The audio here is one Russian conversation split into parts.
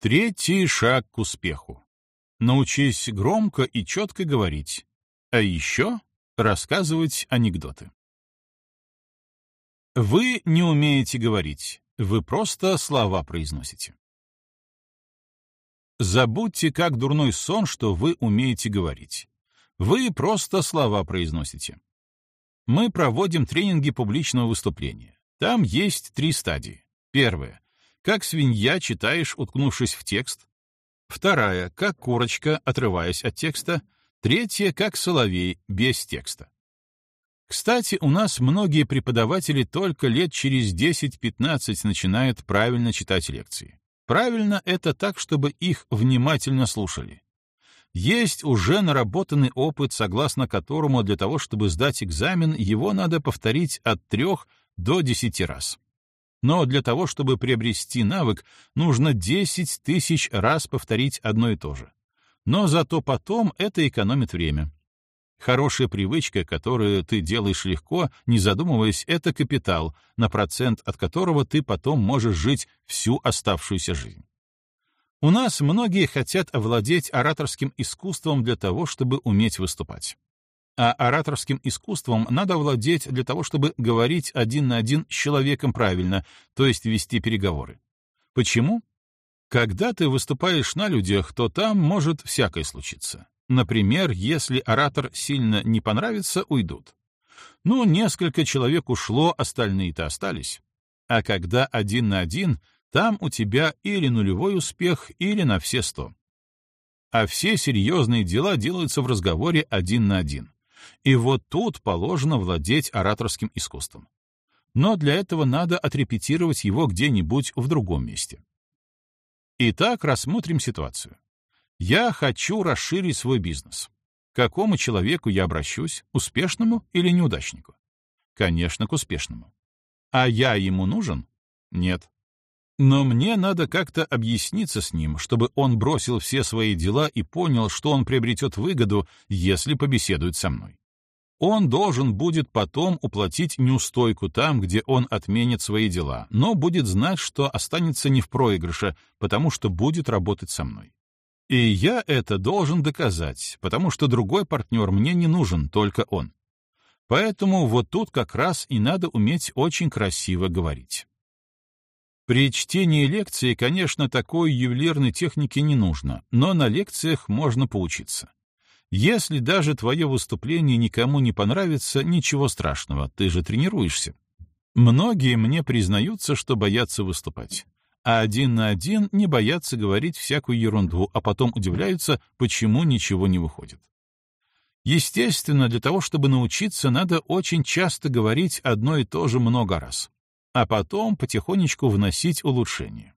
Третий шаг к успеху. Научись громко и четко говорить, а еще рассказывать анекдоты. Вы не умеете говорить, вы просто слова произносите. Забудьте, как дурной сон, что вы умеете говорить. Вы просто слова произносите. Мы проводим тренинги публичного выступления. Там есть три стадии. Первая — как свинья читаешь, уткнувшись в текст. Вторая — как курочка, отрываясь от текста. Третья — как соловей, без текста. Кстати, у нас многие преподаватели только лет через 10-15 начинают правильно читать лекции. Правильно это так, чтобы их внимательно слушали. Есть уже наработанный опыт, согласно которому для того, чтобы сдать экзамен, его надо повторить от трех до десяти раз. Но для того, чтобы приобрести навык, нужно 10 тысяч раз повторить одно и то же. Но зато потом это экономит время. Хорошая привычка, которую ты делаешь легко, не задумываясь, это капитал, на процент от которого ты потом можешь жить всю оставшуюся жизнь. У нас многие хотят овладеть ораторским искусством для того, чтобы уметь выступать. А ораторским искусством надо владеть для того, чтобы говорить один на один с человеком правильно, то есть вести переговоры. Почему? Когда ты выступаешь на людях, то там может всякое случиться. Например, если оратор сильно не понравится, уйдут. Ну, несколько человек ушло, остальные-то остались. А когда один на один, там у тебя или нулевой успех, или на все сто. А все серьезные дела делаются в разговоре один на один. И вот тут положено владеть ораторским искусством. Но для этого надо отрепетировать его где-нибудь в другом месте. Итак, рассмотрим ситуацию. Я хочу расширить свой бизнес. К какому человеку я обращусь, успешному или неудачнику? Конечно, к успешному. А я ему нужен? Нет. Но мне надо как-то объясниться с ним, чтобы он бросил все свои дела и понял, что он приобретет выгоду, если побеседует со мной. Он должен будет потом уплатить неустойку там, где он отменит свои дела, но будет знать, что останется не в проигрыше, потому что будет работать со мной. И я это должен доказать, потому что другой партнер мне не нужен, только он. Поэтому вот тут как раз и надо уметь очень красиво говорить. При чтении лекции, конечно, такой ювелирной техники не нужно, но на лекциях можно поучиться. Если даже твое выступление никому не понравится, ничего страшного, ты же тренируешься. Многие мне признаются, что боятся выступать а один на один не боятся говорить всякую ерунду, а потом удивляются, почему ничего не выходит. Естественно, для того, чтобы научиться, надо очень часто говорить одно и то же много раз, а потом потихонечку вносить улучшения.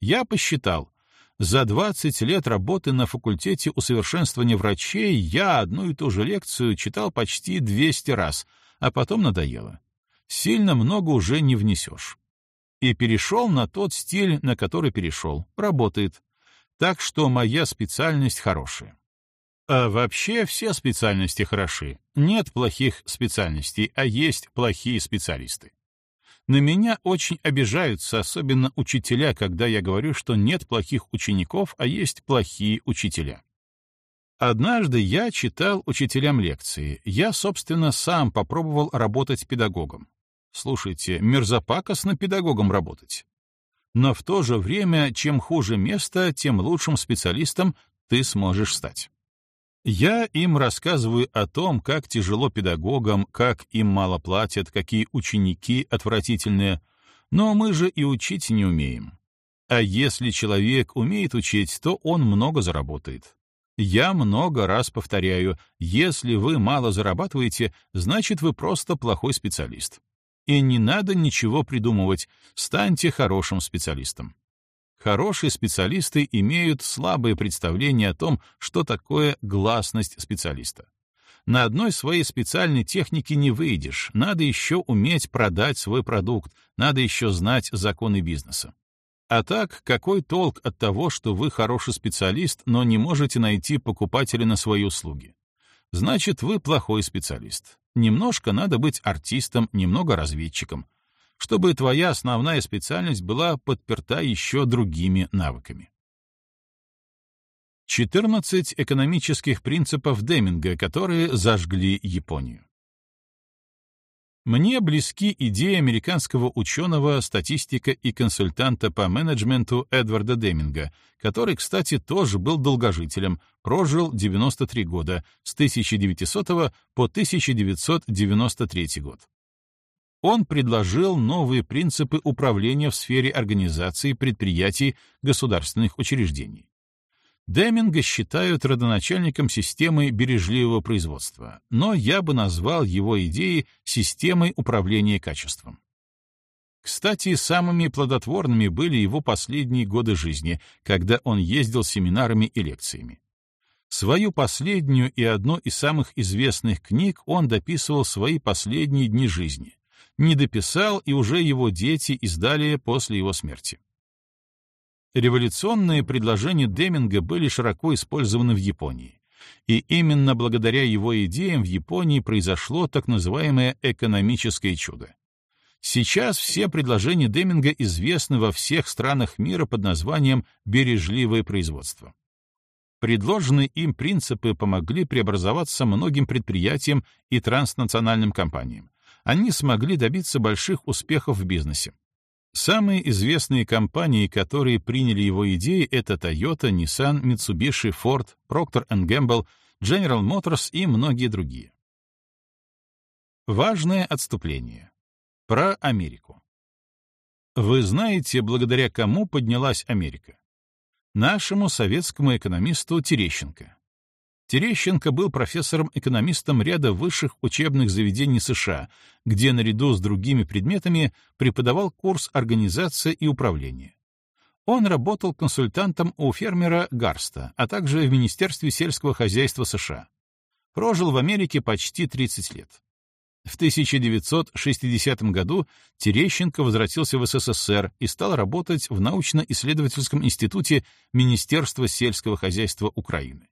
Я посчитал, за 20 лет работы на факультете усовершенствования врачей я одну и ту же лекцию читал почти 200 раз, а потом надоело. Сильно много уже не внесешь и перешел на тот стиль, на который перешел. Работает. Так что моя специальность хорошая. А вообще все специальности хороши. Нет плохих специальностей, а есть плохие специалисты. На меня очень обижаются, особенно учителя, когда я говорю, что нет плохих учеников, а есть плохие учителя. Однажды я читал учителям лекции. Я, собственно, сам попробовал работать педагогом. Слушайте, мерзопакостно педагогом работать. Но в то же время, чем хуже место, тем лучшим специалистом ты сможешь стать. Я им рассказываю о том, как тяжело педагогам, как им мало платят, какие ученики отвратительные, но мы же и учить не умеем. А если человек умеет учить, то он много заработает. Я много раз повторяю, если вы мало зарабатываете, значит вы просто плохой специалист. И не надо ничего придумывать, станьте хорошим специалистом. Хорошие специалисты имеют слабое представление о том, что такое гласность специалиста. На одной своей специальной технике не выйдешь, надо еще уметь продать свой продукт, надо еще знать законы бизнеса. А так, какой толк от того, что вы хороший специалист, но не можете найти покупателя на свои услуги? Значит, вы плохой специалист. Немножко надо быть артистом, немного разведчиком, чтобы твоя основная специальность была подперта еще другими навыками. 14 экономических принципов Деминга, которые зажгли Японию. Мне близки идеи американского ученого, статистика и консультанта по менеджменту Эдварда Деминга, который, кстати, тоже был долгожителем, прожил 93 года, с 1900 по 1993 год. Он предложил новые принципы управления в сфере организации предприятий государственных учреждений. Деминга считают родоначальником системы бережливого производства, но я бы назвал его идеи системой управления качеством. Кстати, самыми плодотворными были его последние годы жизни, когда он ездил семинарами и лекциями. Свою последнюю и одну из самых известных книг он дописывал свои последние дни жизни. Не дописал, и уже его дети издали после его смерти. Революционные предложения Деминга были широко использованы в Японии. И именно благодаря его идеям в Японии произошло так называемое экономическое чудо. Сейчас все предложения Деминга известны во всех странах мира под названием «бережливое производство». Предложенные им принципы помогли преобразоваться многим предприятиям и транснациональным компаниям. Они смогли добиться больших успехов в бизнесе. Самые известные компании, которые приняли его идеи, это Toyota, Nissan, Mitsubishi, Ford, Procter Gamble, General Motors и многие другие. Важное отступление. Про Америку. Вы знаете, благодаря кому поднялась Америка? Нашему советскому экономисту Терещенко. Терещенко был профессором-экономистом ряда высших учебных заведений США, где наряду с другими предметами преподавал курс организация и управление. Он работал консультантом у фермера Гарста, а также в Министерстве сельского хозяйства США. Прожил в Америке почти 30 лет. В 1960 году Терещенко возвратился в СССР и стал работать в научно-исследовательском институте Министерства сельского хозяйства Украины.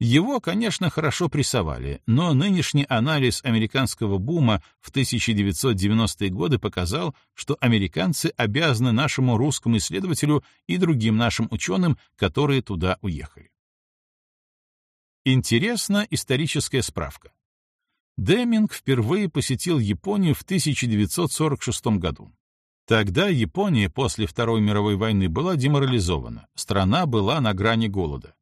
Его, конечно, хорошо прессовали, но нынешний анализ американского бума в 1990-е годы показал, что американцы обязаны нашему русскому исследователю и другим нашим ученым, которые туда уехали. Интересна историческая справка. Деминг впервые посетил Японию в 1946 году. Тогда Япония после Второй мировой войны была деморализована, страна была на грани голода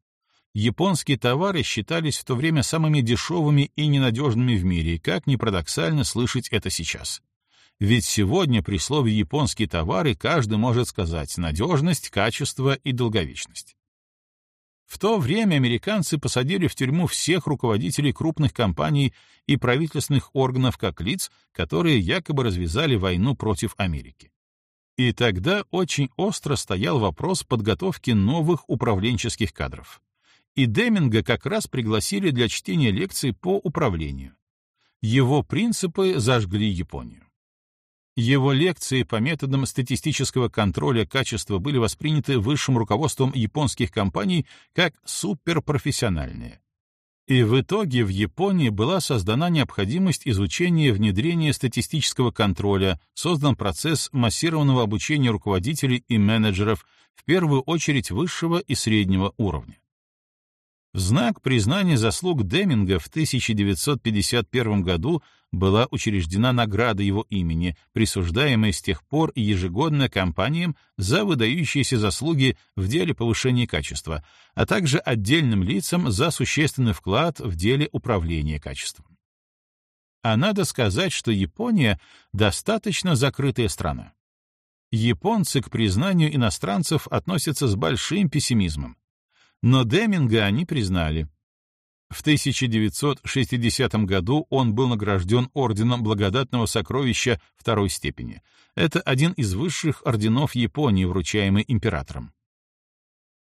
японские товары считались в то время самыми дешевыми и ненадежными в мире, как ни парадоксально слышать это сейчас. Ведь сегодня при слове «японские товары» каждый может сказать надежность, качество и долговечность. В то время американцы посадили в тюрьму всех руководителей крупных компаний и правительственных органов как лиц, которые якобы развязали войну против Америки. И тогда очень остро стоял вопрос подготовки новых управленческих кадров и Деминга как раз пригласили для чтения лекций по управлению. Его принципы зажгли Японию. Его лекции по методам статистического контроля качества были восприняты высшим руководством японских компаний как суперпрофессиональные. И в итоге в Японии была создана необходимость изучения внедрения статистического контроля, создан процесс массированного обучения руководителей и менеджеров, в первую очередь высшего и среднего уровня. В знак признания заслуг Деминга в 1951 году была учреждена награда его имени, присуждаемая с тех пор ежегодно компаниям за выдающиеся заслуги в деле повышения качества, а также отдельным лицам за существенный вклад в деле управления качеством. А надо сказать, что Япония — достаточно закрытая страна. Японцы к признанию иностранцев относятся с большим пессимизмом но Деминга они признали. В 1960 году он был награжден орденом благодатного сокровища второй степени. Это один из высших орденов Японии, вручаемый императором.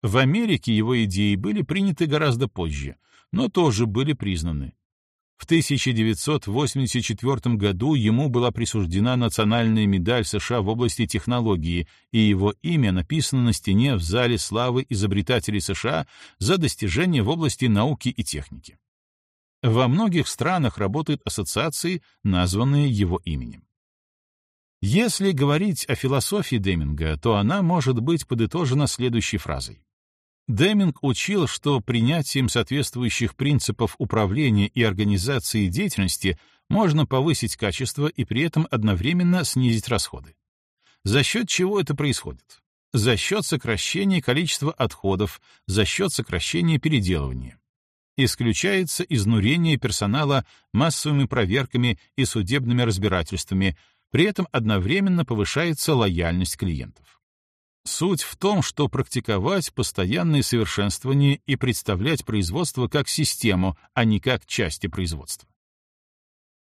В Америке его идеи были приняты гораздо позже, но тоже были признаны. В 1984 году ему была присуждена национальная медаль США в области технологии, и его имя написано на стене в Зале славы изобретателей США за достижения в области науки и техники. Во многих странах работают ассоциации, названные его именем. Если говорить о философии Деминга, то она может быть подытожена следующей фразой. Деминг учил, что принятием соответствующих принципов управления и организации деятельности можно повысить качество и при этом одновременно снизить расходы. За счет чего это происходит? За счет сокращения количества отходов, за счет сокращения переделывания. Исключается изнурение персонала массовыми проверками и судебными разбирательствами, при этом одновременно повышается лояльность клиентов. Суть в том, что практиковать постоянное совершенствование и представлять производство как систему, а не как части производства.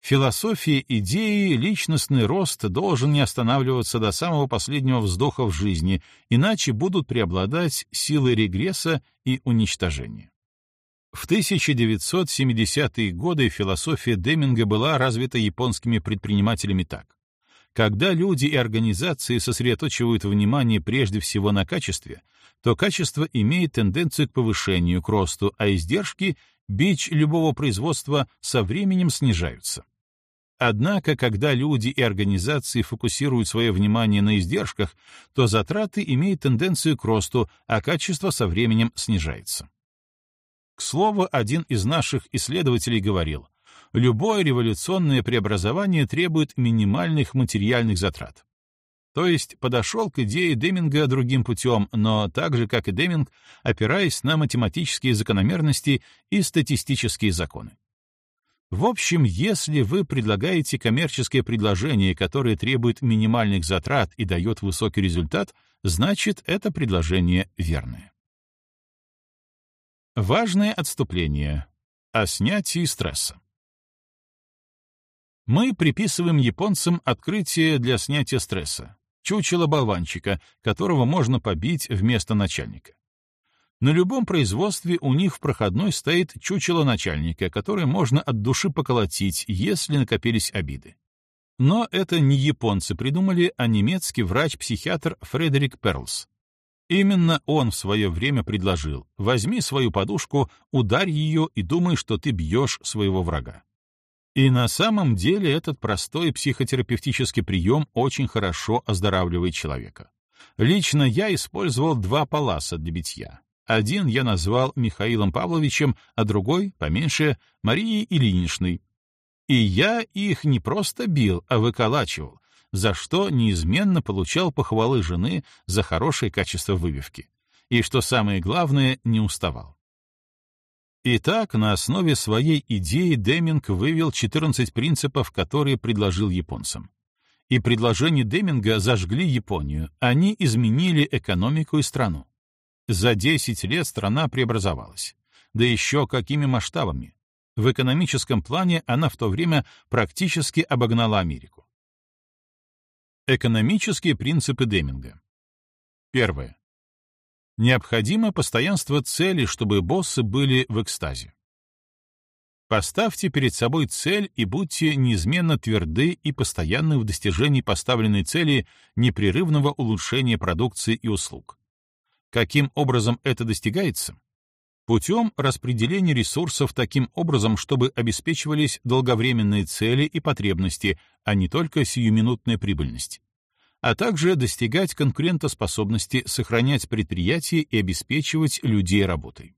Философия идеи личностный рост должен не останавливаться до самого последнего вздоха в жизни, иначе будут преобладать силы регресса и уничтожения. В 1970-е годы философия Деминга была развита японскими предпринимателями так. Когда люди и организации сосредоточивают внимание прежде всего на качестве, то качество имеет тенденцию к повышению, к росту, а издержки, бич любого производства, со временем снижаются. Однако, когда люди и организации фокусируют свое внимание на издержках, то затраты имеют тенденцию к росту, а качество со временем снижается. К слову, один из наших исследователей говорил, любое революционное преобразование требует минимальных материальных затрат. То есть подошел к идее Деминга другим путем, но так же, как и Деминг, опираясь на математические закономерности и статистические законы. В общем, если вы предлагаете коммерческое предложение, которое требует минимальных затрат и дает высокий результат, значит, это предложение верное. Важное отступление о снятии стресса. Мы приписываем японцам открытие для снятия стресса — чучело болванчика, которого можно побить вместо начальника. На любом производстве у них в проходной стоит чучело начальника, которое можно от души поколотить, если накопились обиды. Но это не японцы придумали, а немецкий врач-психиатр Фредерик Перлс. Именно он в свое время предложил «возьми свою подушку, ударь ее и думай, что ты бьешь своего врага». И на самом деле этот простой психотерапевтический прием очень хорошо оздоравливает человека. Лично я использовал два паласа для битья. Один я назвал Михаилом Павловичем, а другой, поменьше, Марией Ильиничной. И я их не просто бил, а выколачивал, за что неизменно получал похвалы жены за хорошее качество выбивки. И, что самое главное, не уставал. Итак, на основе своей идеи Деминг вывел 14 принципов, которые предложил японцам. И предложения Деминга зажгли Японию, они изменили экономику и страну. За 10 лет страна преобразовалась. Да еще какими масштабами. В экономическом плане она в то время практически обогнала Америку. Экономические принципы Деминга. Первое. Необходимо постоянство цели, чтобы боссы были в экстазе. Поставьте перед собой цель и будьте неизменно тверды и постоянны в достижении поставленной цели непрерывного улучшения продукции и услуг. Каким образом это достигается? Путем распределения ресурсов таким образом, чтобы обеспечивались долговременные цели и потребности, а не только сиюминутная прибыльность а также достигать конкурентоспособности, сохранять предприятие и обеспечивать людей работой.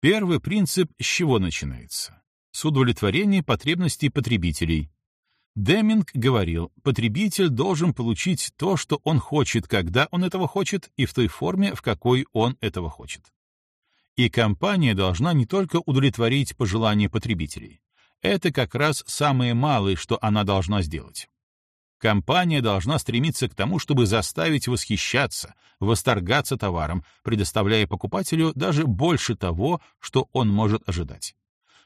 Первый принцип с чего начинается? С удовлетворения потребностей потребителей. Деминг говорил, потребитель должен получить то, что он хочет, когда он этого хочет, и в той форме, в какой он этого хочет. И компания должна не только удовлетворить пожелания потребителей. Это как раз самое малое, что она должна сделать. Компания должна стремиться к тому, чтобы заставить восхищаться, восторгаться товаром, предоставляя покупателю даже больше того, что он может ожидать.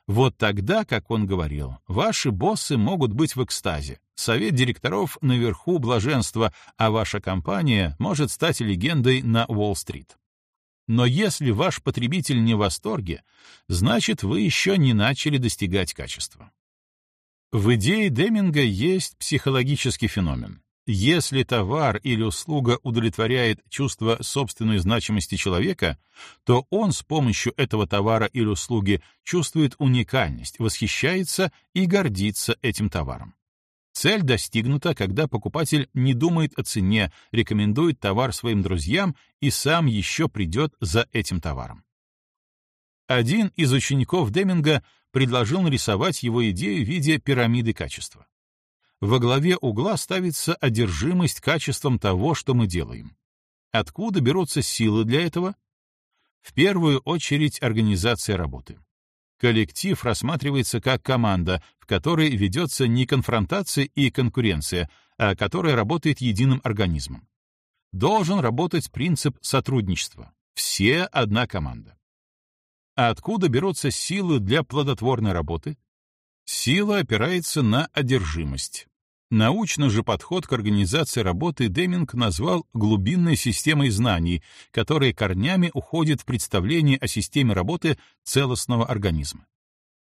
Вот тогда, как он говорил, ваши боссы могут быть в экстазе, совет директоров наверху блаженства, а ваша компания может стать легендой на Уолл-стрит. Но если ваш потребитель не в восторге, значит, вы еще не начали достигать качества. В идее Деминга есть психологический феномен. Если товар или услуга удовлетворяет чувство собственной значимости человека, то он с помощью этого товара или услуги чувствует уникальность, восхищается и гордится этим товаром. Цель достигнута, когда покупатель не думает о цене, рекомендует товар своим друзьям и сам еще придет за этим товаром. Один из учеников Деминга предложил нарисовать его идею в виде пирамиды качества. Во главе угла ставится одержимость качеством того, что мы делаем. Откуда берутся силы для этого? В первую очередь организация работы. Коллектив рассматривается как команда, в которой ведется не конфронтация и конкуренция, а которая работает единым организмом. Должен работать принцип сотрудничества. Все одна команда. А откуда берутся силы для плодотворной работы? Сила опирается на одержимость. Научный же подход к организации работы Деминг назвал глубинной системой знаний, которая корнями уходит в представление о системе работы целостного организма.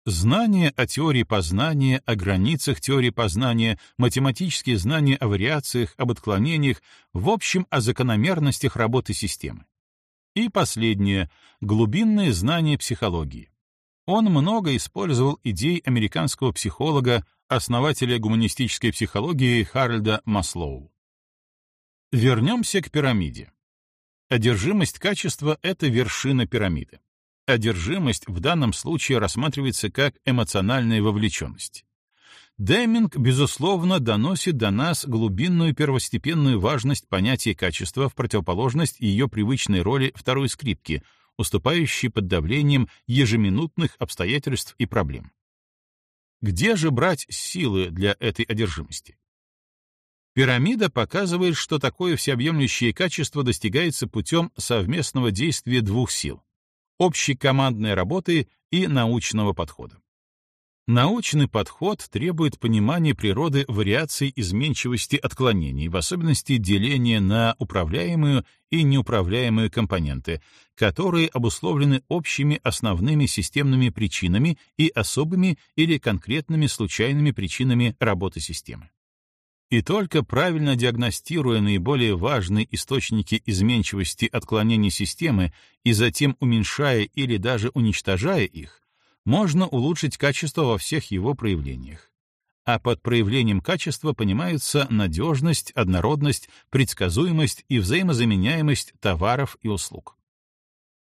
Знания о теории познания, о границах теории познания, математические знания о вариациях, об отклонениях, в общем, о закономерностях работы системы. И последнее — глубинное знание психологии. Он много использовал идей американского психолога, основателя гуманистической психологии Харальда Маслоу. Вернемся к пирамиде. Одержимость качества — это вершина пирамиды. Одержимость в данном случае рассматривается как эмоциональная вовлеченность. Деминг, безусловно, доносит до нас глубинную первостепенную важность понятия качества в противоположность ее привычной роли второй скрипки, уступающей под давлением ежеминутных обстоятельств и проблем. Где же брать силы для этой одержимости? Пирамида показывает, что такое всеобъемлющее качество достигается путем совместного действия двух сил — общей командной работы и научного подхода. Научный подход требует понимания природы вариаций изменчивости отклонений, в особенности деления на управляемую и неуправляемые компоненты, которые обусловлены общими основными системными причинами и особыми или конкретными случайными причинами работы системы. И только правильно диагностируя наиболее важные источники изменчивости отклонений системы и затем уменьшая или даже уничтожая их, можно улучшить качество во всех его проявлениях. А под проявлением качества понимаются надежность, однородность, предсказуемость и взаимозаменяемость товаров и услуг.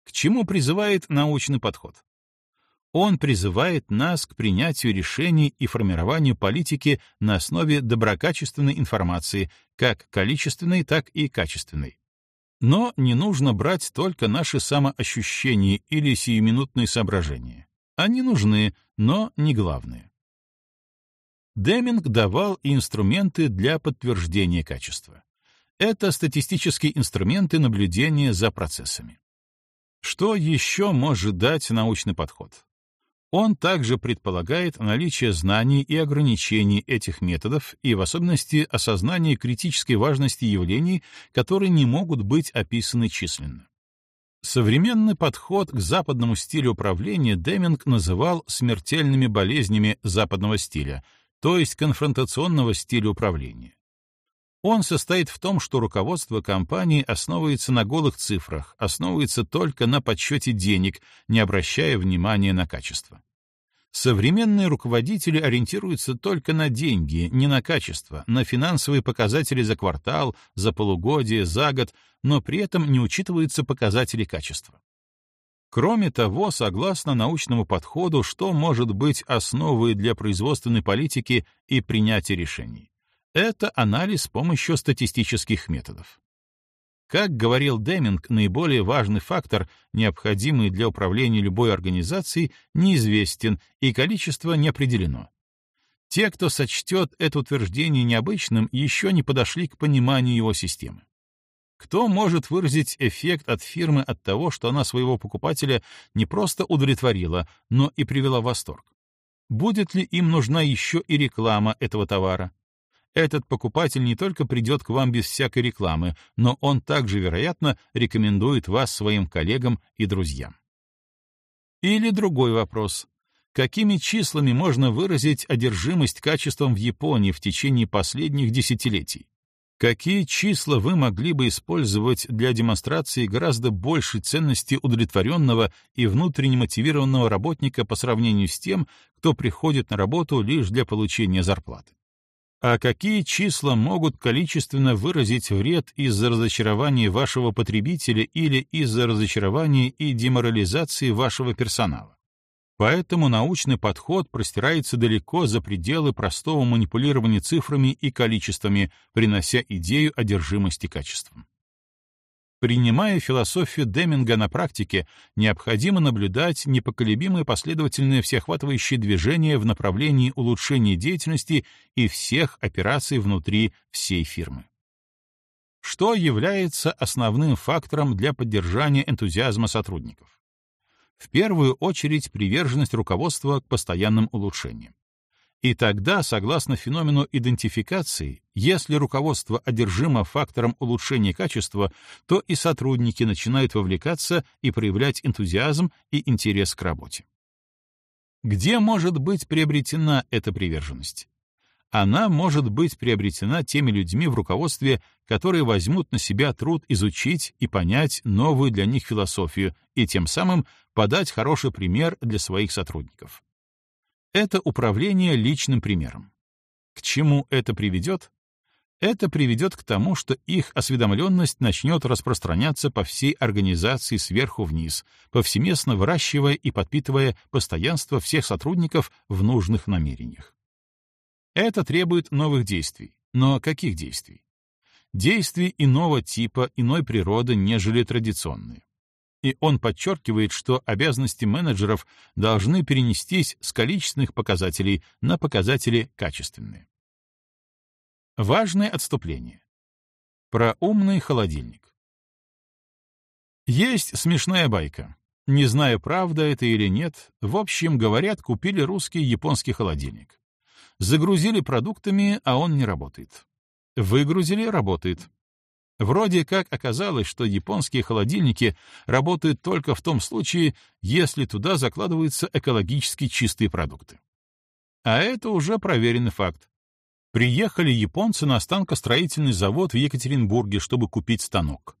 К чему призывает научный подход? Он призывает нас к принятию решений и формированию политики на основе доброкачественной информации, как количественной, так и качественной. Но не нужно брать только наши самоощущения или сиюминутные соображения. Они нужны, но не главные. Деминг давал инструменты для подтверждения качества. Это статистические инструменты наблюдения за процессами. Что еще может дать научный подход? Он также предполагает наличие знаний и ограничений этих методов и в особенности осознание критической важности явлений, которые не могут быть описаны численно. Современный подход к западному стилю управления Деминг называл смертельными болезнями западного стиля, то есть конфронтационного стиля управления. Он состоит в том, что руководство компании основывается на голых цифрах, основывается только на подсчете денег, не обращая внимания на качество. Современные руководители ориентируются только на деньги, не на качество, на финансовые показатели за квартал, за полугодие, за год, но при этом не учитываются показатели качества. Кроме того, согласно научному подходу, что может быть основой для производственной политики и принятия решений? Это анализ с помощью статистических методов. Как говорил Деминг, наиболее важный фактор, необходимый для управления любой организацией, неизвестен и количество не определено. Те, кто сочтет это утверждение необычным, еще не подошли к пониманию его системы. Кто может выразить эффект от фирмы от того, что она своего покупателя не просто удовлетворила, но и привела в восторг? Будет ли им нужна еще и реклама этого товара? Этот покупатель не только придет к вам без всякой рекламы, но он также, вероятно, рекомендует вас своим коллегам и друзьям. Или другой вопрос. Какими числами можно выразить одержимость качеством в Японии в течение последних десятилетий? Какие числа вы могли бы использовать для демонстрации гораздо большей ценности удовлетворенного и внутренне мотивированного работника по сравнению с тем, кто приходит на работу лишь для получения зарплаты? А какие числа могут количественно выразить вред из-за разочарования вашего потребителя или из-за разочарования и деморализации вашего персонала? Поэтому научный подход простирается далеко за пределы простого манипулирования цифрами и количествами, принося идею одержимости качеством. Принимая философию Деминга на практике, необходимо наблюдать непоколебимое последовательное всеохватывающее движение в направлении улучшения деятельности и всех операций внутри всей фирмы. Что является основным фактором для поддержания энтузиазма сотрудников? В первую очередь приверженность руководства к постоянным улучшениям. И тогда, согласно феномену идентификации, если руководство одержимо фактором улучшения качества, то и сотрудники начинают вовлекаться и проявлять энтузиазм и интерес к работе. Где может быть приобретена эта приверженность? Она может быть приобретена теми людьми в руководстве, которые возьмут на себя труд изучить и понять новую для них философию и тем самым подать хороший пример для своих сотрудников. Это управление личным примером. К чему это приведет? Это приведет к тому, что их осведомленность начнет распространяться по всей организации сверху вниз, повсеместно выращивая и подпитывая постоянство всех сотрудников в нужных намерениях. Это требует новых действий. Но каких действий? Действий иного типа, иной природы, нежели традиционные и он подчеркивает, что обязанности менеджеров должны перенестись с количественных показателей на показатели качественные. Важное отступление. Про умный холодильник. Есть смешная байка. Не знаю, правда это или нет, в общем, говорят, купили русский японский холодильник. Загрузили продуктами, а он не работает. Выгрузили — работает. Вроде как оказалось, что японские холодильники работают только в том случае, если туда закладываются экологически чистые продукты. А это уже проверенный факт. Приехали японцы на станкостроительный завод в Екатеринбурге, чтобы купить станок.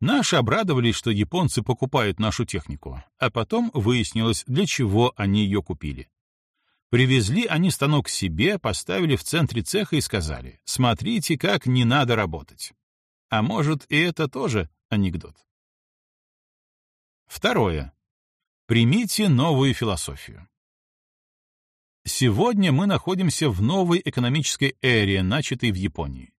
Наши обрадовались, что японцы покупают нашу технику, а потом выяснилось, для чего они ее купили. Привезли они станок себе, поставили в центре цеха и сказали, смотрите, как не надо работать. А может, и это тоже анекдот. Второе. Примите новую философию. Сегодня мы находимся в новой экономической эре, начатой в Японии.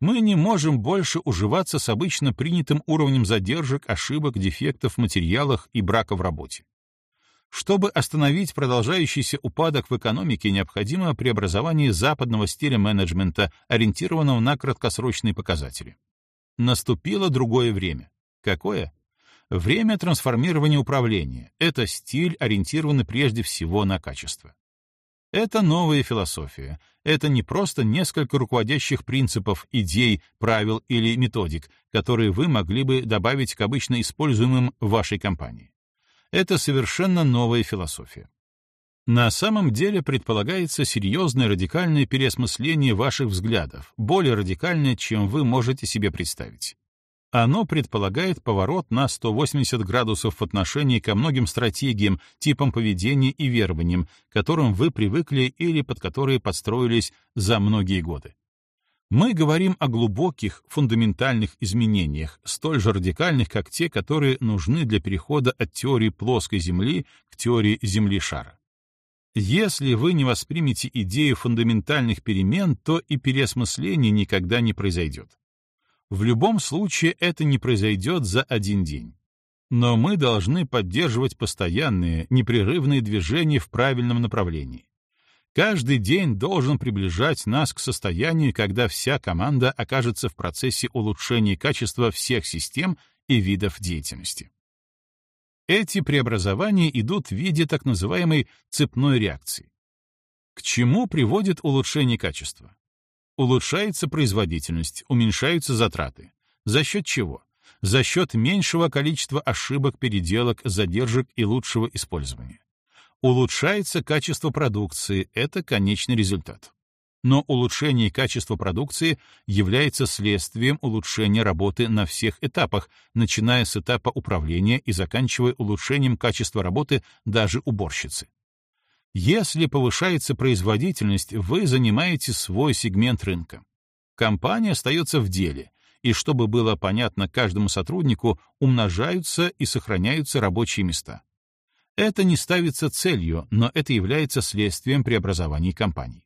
Мы не можем больше уживаться с обычно принятым уровнем задержек, ошибок, дефектов в материалах и брака в работе. Чтобы остановить продолжающийся упадок в экономике, необходимо преобразование западного стиля менеджмента, ориентированного на краткосрочные показатели. Наступило другое время. Какое? Время трансформирования управления. Это стиль, ориентированный прежде всего на качество. Это новая философия. Это не просто несколько руководящих принципов, идей, правил или методик, которые вы могли бы добавить к обычно используемым в вашей компании. Это совершенно новая философия. На самом деле предполагается серьезное радикальное переосмысление ваших взглядов, более радикальное, чем вы можете себе представить. Оно предполагает поворот на 180 градусов в отношении ко многим стратегиям, типам поведения и верованиям, которым вы привыкли или под которые подстроились за многие годы. Мы говорим о глубоких, фундаментальных изменениях, столь же радикальных, как те, которые нужны для перехода от теории плоской Земли к теории Земли-шара. Если вы не воспримете идею фундаментальных перемен, то и переосмысление никогда не произойдет. В любом случае это не произойдет за один день. Но мы должны поддерживать постоянные, непрерывные движения в правильном направлении. Каждый день должен приближать нас к состоянию, когда вся команда окажется в процессе улучшения качества всех систем и видов деятельности. Эти преобразования идут в виде так называемой цепной реакции. К чему приводит улучшение качества? Улучшается производительность, уменьшаются затраты. За счет чего? За счет меньшего количества ошибок, переделок, задержек и лучшего использования. Улучшается качество продукции, это конечный результат но улучшение качества продукции является следствием улучшения работы на всех этапах, начиная с этапа управления и заканчивая улучшением качества работы даже уборщицы. Если повышается производительность, вы занимаете свой сегмент рынка. Компания остается в деле, и чтобы было понятно каждому сотруднику, умножаются и сохраняются рабочие места. Это не ставится целью, но это является следствием преобразований компаний.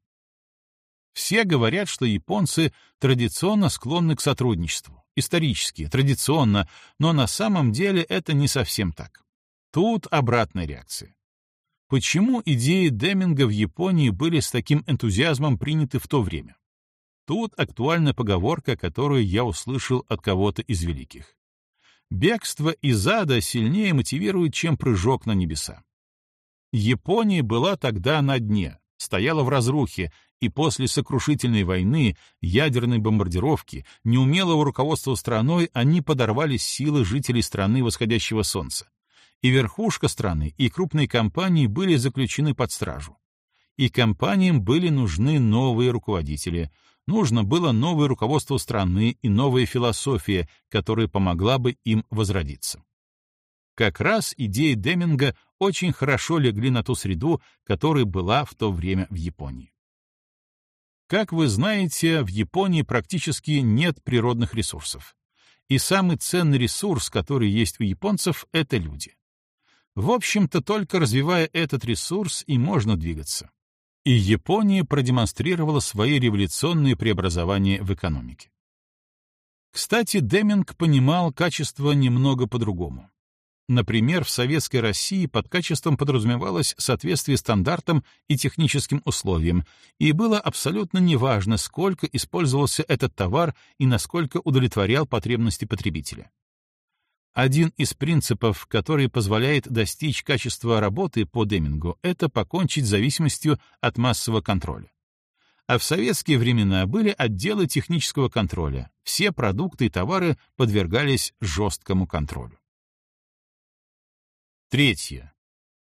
Все говорят, что японцы традиционно склонны к сотрудничеству. Исторически, традиционно, но на самом деле это не совсем так. Тут обратная реакция. Почему идеи Деминга в Японии были с таким энтузиазмом приняты в то время? Тут актуальна поговорка, которую я услышал от кого-то из великих. Бегство из ада сильнее мотивирует, чем прыжок на небеса. Япония была тогда на дне, стояла в разрухе, и после сокрушительной войны, ядерной бомбардировки, неумелого руководства страной они подорвали силы жителей страны восходящего солнца и верхушка страны, и крупные компании были заключены под стражу. И компаниям были нужны новые руководители, нужно было новое руководство страны и новая философия, которая помогла бы им возродиться. Как раз идеи Деминга очень хорошо легли на ту среду, которая была в то время в Японии. Как вы знаете, в Японии практически нет природных ресурсов. И самый ценный ресурс, который есть у японцев, — это люди. В общем-то, только развивая этот ресурс и можно двигаться. И Япония продемонстрировала свои революционные преобразования в экономике. Кстати, Деминг понимал качество немного по-другому. Например, в Советской России под качеством подразумевалось соответствие стандартам и техническим условиям, и было абсолютно неважно, сколько использовался этот товар и насколько удовлетворял потребности потребителя. Один из принципов, который позволяет достичь качества работы по Демингу, это покончить с зависимостью от массового контроля. А в советские времена были отделы технического контроля. Все продукты и товары подвергались жесткому контролю. Третье.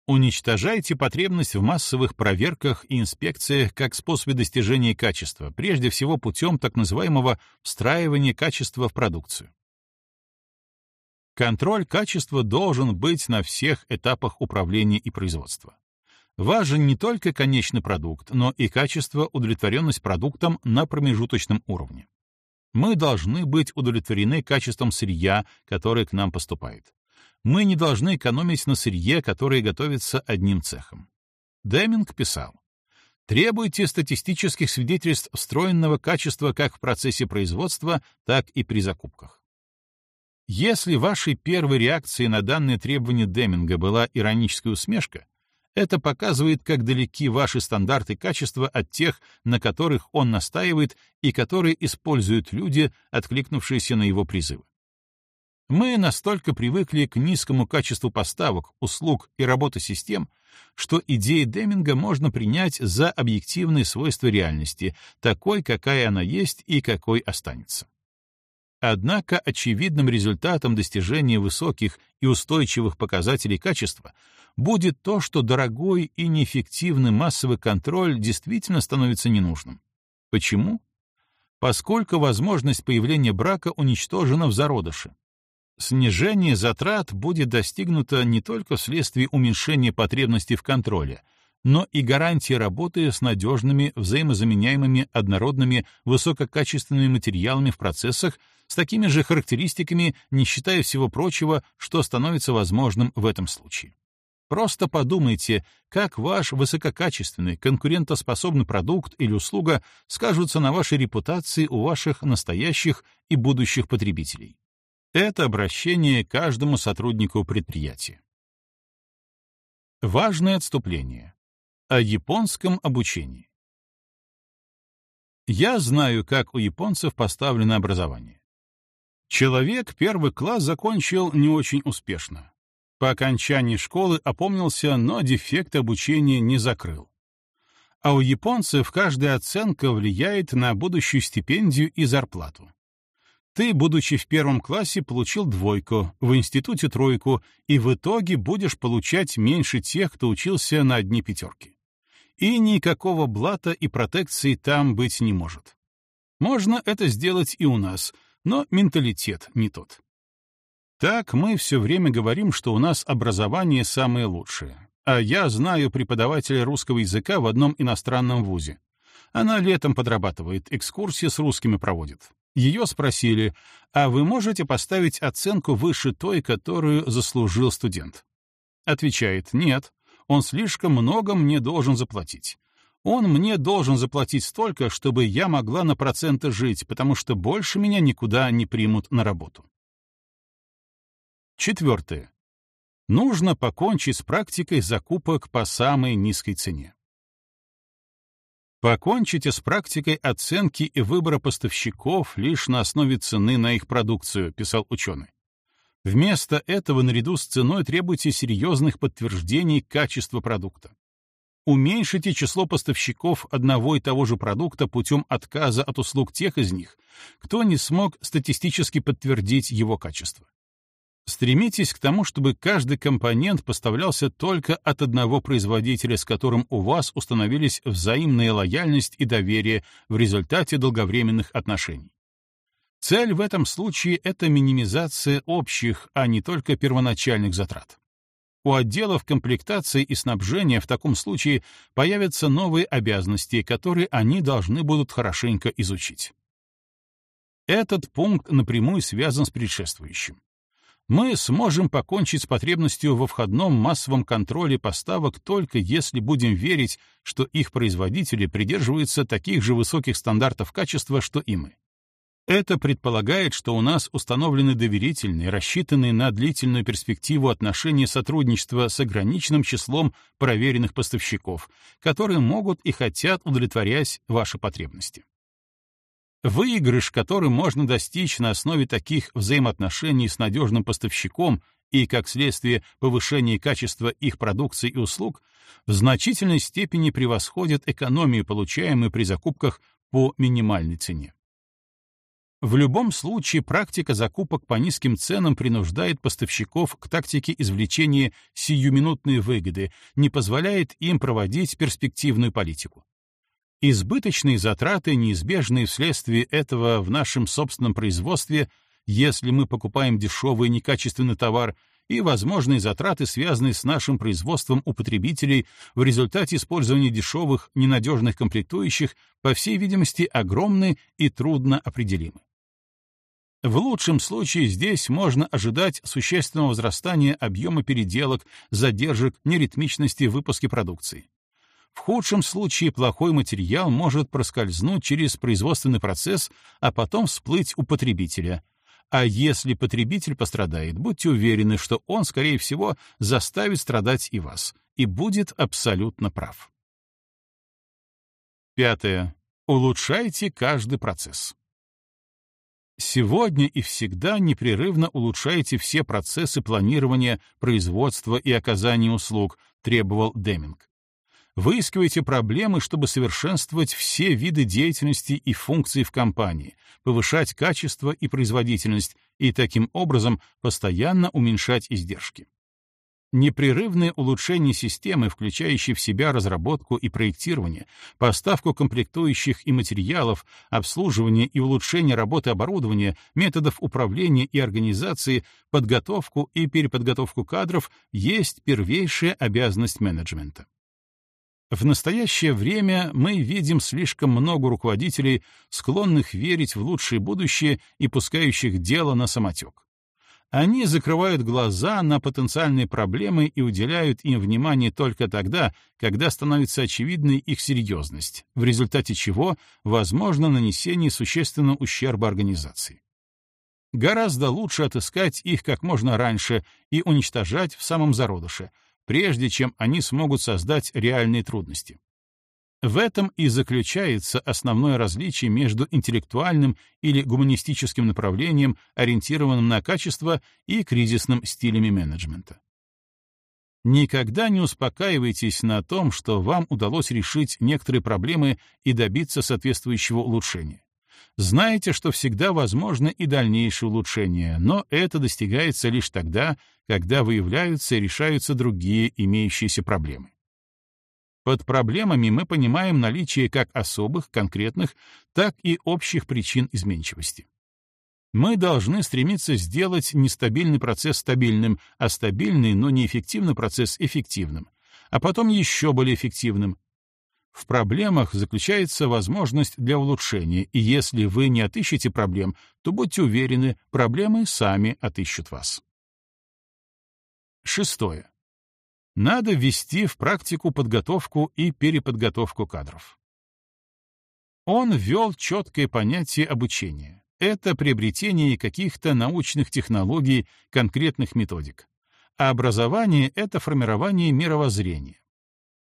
Уничтожайте потребность в массовых проверках и инспекциях как способе достижения качества, прежде всего путем так называемого встраивания качества в продукцию. Контроль качества должен быть на всех этапах управления и производства. Важен не только конечный продукт, но и качество, удовлетворенность продуктом на промежуточном уровне. Мы должны быть удовлетворены качеством сырья, которое к нам поступает. Мы не должны экономить на сырье, которое готовится одним цехом. Деминг писал, Требуйте статистических свидетельств встроенного качества как в процессе производства, так и при закупках. Если вашей первой реакцией на данное требование Деминга была ироническая усмешка, это показывает, как далеки ваши стандарты качества от тех, на которых он настаивает и которые используют люди, откликнувшиеся на его призывы. Мы настолько привыкли к низкому качеству поставок, услуг и работы систем, что идеи Деминга можно принять за объективные свойства реальности, такой, какая она есть и какой останется. Однако очевидным результатом достижения высоких и устойчивых показателей качества будет то, что дорогой и неэффективный массовый контроль действительно становится ненужным. Почему? Поскольку возможность появления брака уничтожена в зародыше. Снижение затрат будет достигнуто не только вследствие уменьшения потребностей в контроле, но и гарантии работы с надежными, взаимозаменяемыми, однородными, высококачественными материалами в процессах с такими же характеристиками, не считая всего прочего, что становится возможным в этом случае. Просто подумайте, как ваш высококачественный, конкурентоспособный продукт или услуга скажутся на вашей репутации у ваших настоящих и будущих потребителей. Это обращение каждому сотруднику предприятия. Важное отступление. О японском обучении. Я знаю, как у японцев поставлено образование. Человек первый класс закончил не очень успешно. По окончании школы опомнился, но дефект обучения не закрыл. А у японцев каждая оценка влияет на будущую стипендию и зарплату. Ты, будучи в первом классе, получил двойку, в институте тройку, и в итоге будешь получать меньше тех, кто учился на одни пятерки и никакого блата и протекции там быть не может. Можно это сделать и у нас, но менталитет не тот. Так мы все время говорим, что у нас образование самое лучшее. А я знаю преподавателя русского языка в одном иностранном вузе. Она летом подрабатывает, экскурсии с русскими проводит. Ее спросили, а вы можете поставить оценку выше той, которую заслужил студент? Отвечает, нет, он слишком много мне должен заплатить. Он мне должен заплатить столько, чтобы я могла на проценты жить, потому что больше меня никуда не примут на работу. Четвертое. Нужно покончить с практикой закупок по самой низкой цене. Покончите с практикой оценки и выбора поставщиков лишь на основе цены на их продукцию, писал ученый. Вместо этого наряду с ценой требуйте серьезных подтверждений качества продукта. Уменьшите число поставщиков одного и того же продукта путем отказа от услуг тех из них, кто не смог статистически подтвердить его качество. Стремитесь к тому, чтобы каждый компонент поставлялся только от одного производителя, с которым у вас установились взаимная лояльность и доверие в результате долговременных отношений. Цель в этом случае — это минимизация общих, а не только первоначальных затрат. У отделов комплектации и снабжения в таком случае появятся новые обязанности, которые они должны будут хорошенько изучить. Этот пункт напрямую связан с предшествующим мы сможем покончить с потребностью во входном массовом контроле поставок только если будем верить, что их производители придерживаются таких же высоких стандартов качества, что и мы. Это предполагает, что у нас установлены доверительные, рассчитанные на длительную перспективу отношения сотрудничества с ограниченным числом проверенных поставщиков, которые могут и хотят удовлетворять ваши потребности. Выигрыш, который можно достичь на основе таких взаимоотношений с надежным поставщиком и, как следствие, повышения качества их продукции и услуг, в значительной степени превосходит экономию, получаемую при закупках по минимальной цене. В любом случае практика закупок по низким ценам принуждает поставщиков к тактике извлечения сиюминутной выгоды, не позволяет им проводить перспективную политику. Избыточные затраты, неизбежные вследствие этого в нашем собственном производстве, если мы покупаем дешевый некачественный товар, и возможные затраты, связанные с нашим производством у потребителей в результате использования дешевых, ненадежных комплектующих, по всей видимости, огромны и трудно определимы. В лучшем случае здесь можно ожидать существенного возрастания объема переделок, задержек, неритмичности в выпуске продукции. В худшем случае плохой материал может проскользнуть через производственный процесс, а потом всплыть у потребителя. А если потребитель пострадает, будьте уверены, что он, скорее всего, заставит страдать и вас, и будет абсолютно прав. Пятое. Улучшайте каждый процесс. Сегодня и всегда непрерывно улучшайте все процессы планирования, производства и оказания услуг, требовал Деминг. Выискивайте проблемы, чтобы совершенствовать все виды деятельности и функций в компании, повышать качество и производительность и таким образом постоянно уменьшать издержки. Непрерывное улучшение системы, включающей в себя разработку и проектирование, поставку комплектующих и материалов, обслуживание и улучшение работы оборудования, методов управления и организации, подготовку и переподготовку кадров есть первейшая обязанность менеджмента. В настоящее время мы видим слишком много руководителей, склонных верить в лучшее будущее и пускающих дело на самотек. Они закрывают глаза на потенциальные проблемы и уделяют им внимание только тогда, когда становится очевидной их серьезность, в результате чего возможно нанесение существенного ущерба организации. Гораздо лучше отыскать их как можно раньше и уничтожать в самом зародыше, прежде чем они смогут создать реальные трудности. В этом и заключается основное различие между интеллектуальным или гуманистическим направлением, ориентированным на качество, и кризисным стилями менеджмента. Никогда не успокаивайтесь на том, что вам удалось решить некоторые проблемы и добиться соответствующего улучшения. Знаете, что всегда возможно и дальнейшее улучшение, но это достигается лишь тогда, когда выявляются и решаются другие имеющиеся проблемы. Под проблемами мы понимаем наличие как особых, конкретных, так и общих причин изменчивости. Мы должны стремиться сделать нестабильный процесс стабильным, а стабильный, но неэффективный процесс эффективным, а потом еще более эффективным. В проблемах заключается возможность для улучшения, и если вы не отыщете проблем, то будьте уверены, проблемы сами отыщут вас. Шестое. Надо ввести в практику подготовку и переподготовку кадров. Он ввел четкое понятие обучения. Это приобретение каких-то научных технологий, конкретных методик. А образование — это формирование мировоззрения.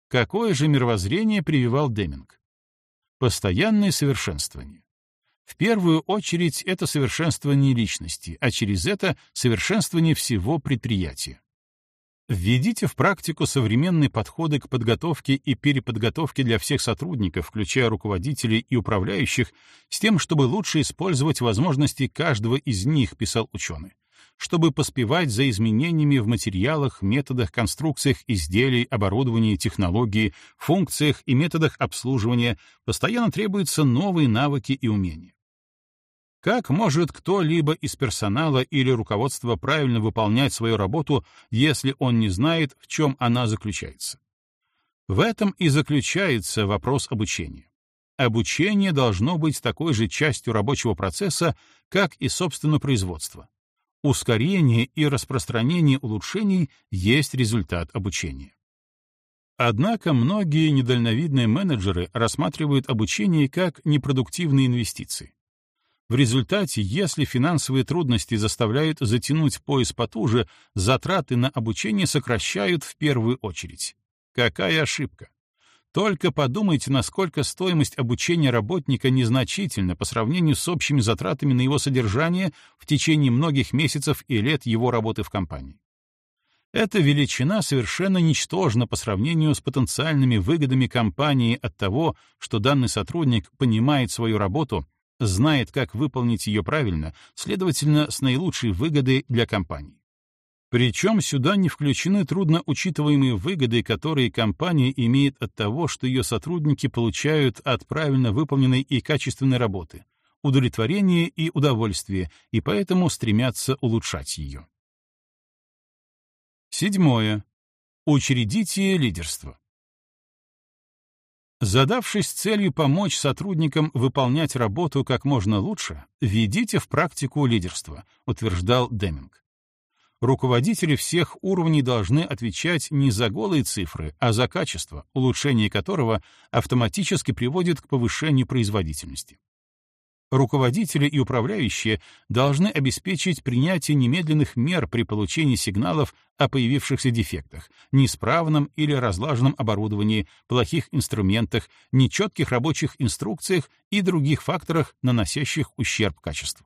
Какое же мировоззрение прививал Деминг? Постоянное совершенствование. В первую очередь это совершенствование личности, а через это совершенствование всего предприятия. Введите в практику современные подходы к подготовке и переподготовке для всех сотрудников, включая руководителей и управляющих, с тем, чтобы лучше использовать возможности каждого из них, писал ученый. Чтобы поспевать за изменениями в материалах, методах, конструкциях изделий, оборудовании, технологии, функциях и методах обслуживания, постоянно требуются новые навыки и умения. Как может кто-либо из персонала или руководства правильно выполнять свою работу, если он не знает, в чем она заключается? В этом и заключается вопрос обучения. Обучение должно быть такой же частью рабочего процесса, как и собственно производство. Ускорение и распространение улучшений есть результат обучения. Однако многие недальновидные менеджеры рассматривают обучение как непродуктивные инвестиции. В результате, если финансовые трудности заставляют затянуть пояс потуже, затраты на обучение сокращают в первую очередь. Какая ошибка! Только подумайте, насколько стоимость обучения работника незначительна по сравнению с общими затратами на его содержание в течение многих месяцев и лет его работы в компании. Эта величина совершенно ничтожна по сравнению с потенциальными выгодами компании от того, что данный сотрудник понимает свою работу знает, как выполнить ее правильно, следовательно, с наилучшей выгодой для компании. Причем сюда не включены трудно учитываемые выгоды, которые компания имеет от того, что ее сотрудники получают от правильно выполненной и качественной работы, удовлетворение и удовольствие, и поэтому стремятся улучшать ее. Седьмое. Учредите лидерство. Задавшись целью помочь сотрудникам выполнять работу как можно лучше, введите в практику лидерство, утверждал Деминг. Руководители всех уровней должны отвечать не за голые цифры, а за качество, улучшение которого автоматически приводит к повышению производительности. Руководители и управляющие должны обеспечить принятие немедленных мер при получении сигналов о появившихся дефектах, неисправном или разлаженном оборудовании, плохих инструментах, нечетких рабочих инструкциях и других факторах, наносящих ущерб качеству.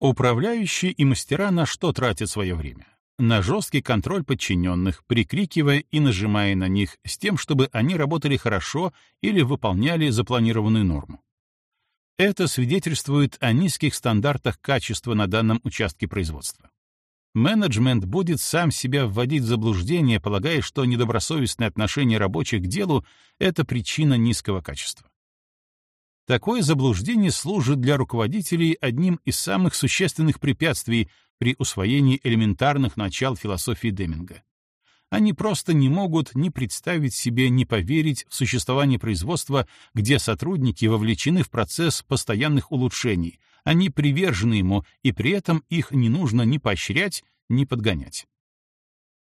Управляющие и мастера на что тратят свое время? На жесткий контроль подчиненных, прикрикивая и нажимая на них с тем, чтобы они работали хорошо или выполняли запланированную норму. Это свидетельствует о низких стандартах качества на данном участке производства. Менеджмент будет сам себя вводить в заблуждение, полагая, что недобросовестное отношение рабочих к делу — это причина низкого качества. Такое заблуждение служит для руководителей одним из самых существенных препятствий при усвоении элементарных начал философии Деминга. Они просто не могут ни представить себе, ни поверить в существование производства, где сотрудники вовлечены в процесс постоянных улучшений, они привержены ему, и при этом их не нужно ни поощрять, ни подгонять.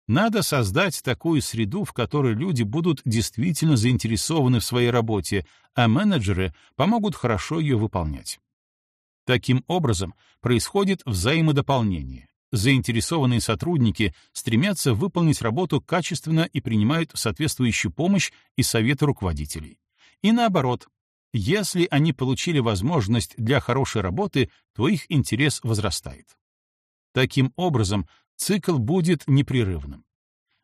Надо создать такую среду, в которой люди будут действительно заинтересованы в своей работе, а менеджеры помогут хорошо ее выполнять. Таким образом, происходит взаимодополнение. Заинтересованные сотрудники стремятся выполнить работу качественно и принимают соответствующую помощь и советы руководителей. И наоборот, если они получили возможность для хорошей работы, то их интерес возрастает. Таким образом, цикл будет непрерывным.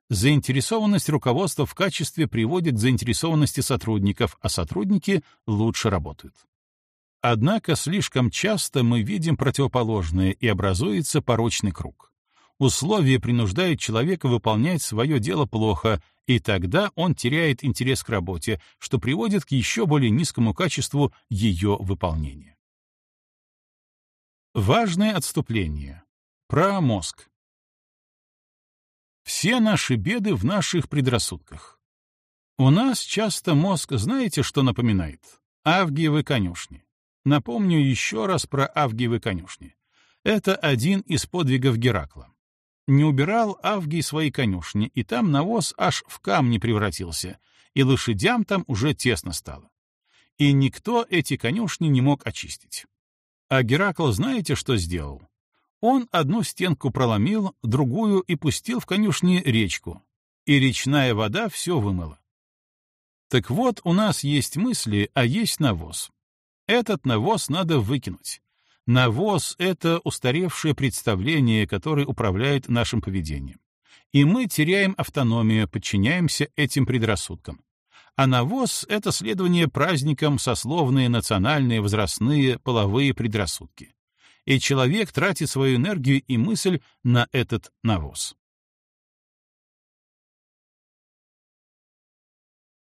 Заинтересованность руководства в качестве приводит к заинтересованности сотрудников, а сотрудники лучше работают. Однако слишком часто мы видим противоположное, и образуется порочный круг. Условия принуждают человека выполнять свое дело плохо, и тогда он теряет интерес к работе, что приводит к еще более низкому качеству ее выполнения. Важное отступление. Про мозг. Все наши беды в наших предрассудках. У нас часто мозг, знаете, что напоминает? Авгиевы конюшни. Напомню еще раз про Авгиевы конюшни. Это один из подвигов Геракла. Не убирал Авгий свои конюшни, и там навоз аж в камни превратился, и лошадям там уже тесно стало. И никто эти конюшни не мог очистить. А Геракл знаете, что сделал? Он одну стенку проломил, другую и пустил в конюшни речку, и речная вода все вымыла. Так вот, у нас есть мысли, а есть навоз. Этот навоз надо выкинуть. Навоз — это устаревшее представление, которое управляет нашим поведением. И мы теряем автономию, подчиняемся этим предрассудкам. А навоз — это следование праздникам сословные, национальные, возрастные, половые предрассудки. И человек тратит свою энергию и мысль на этот навоз.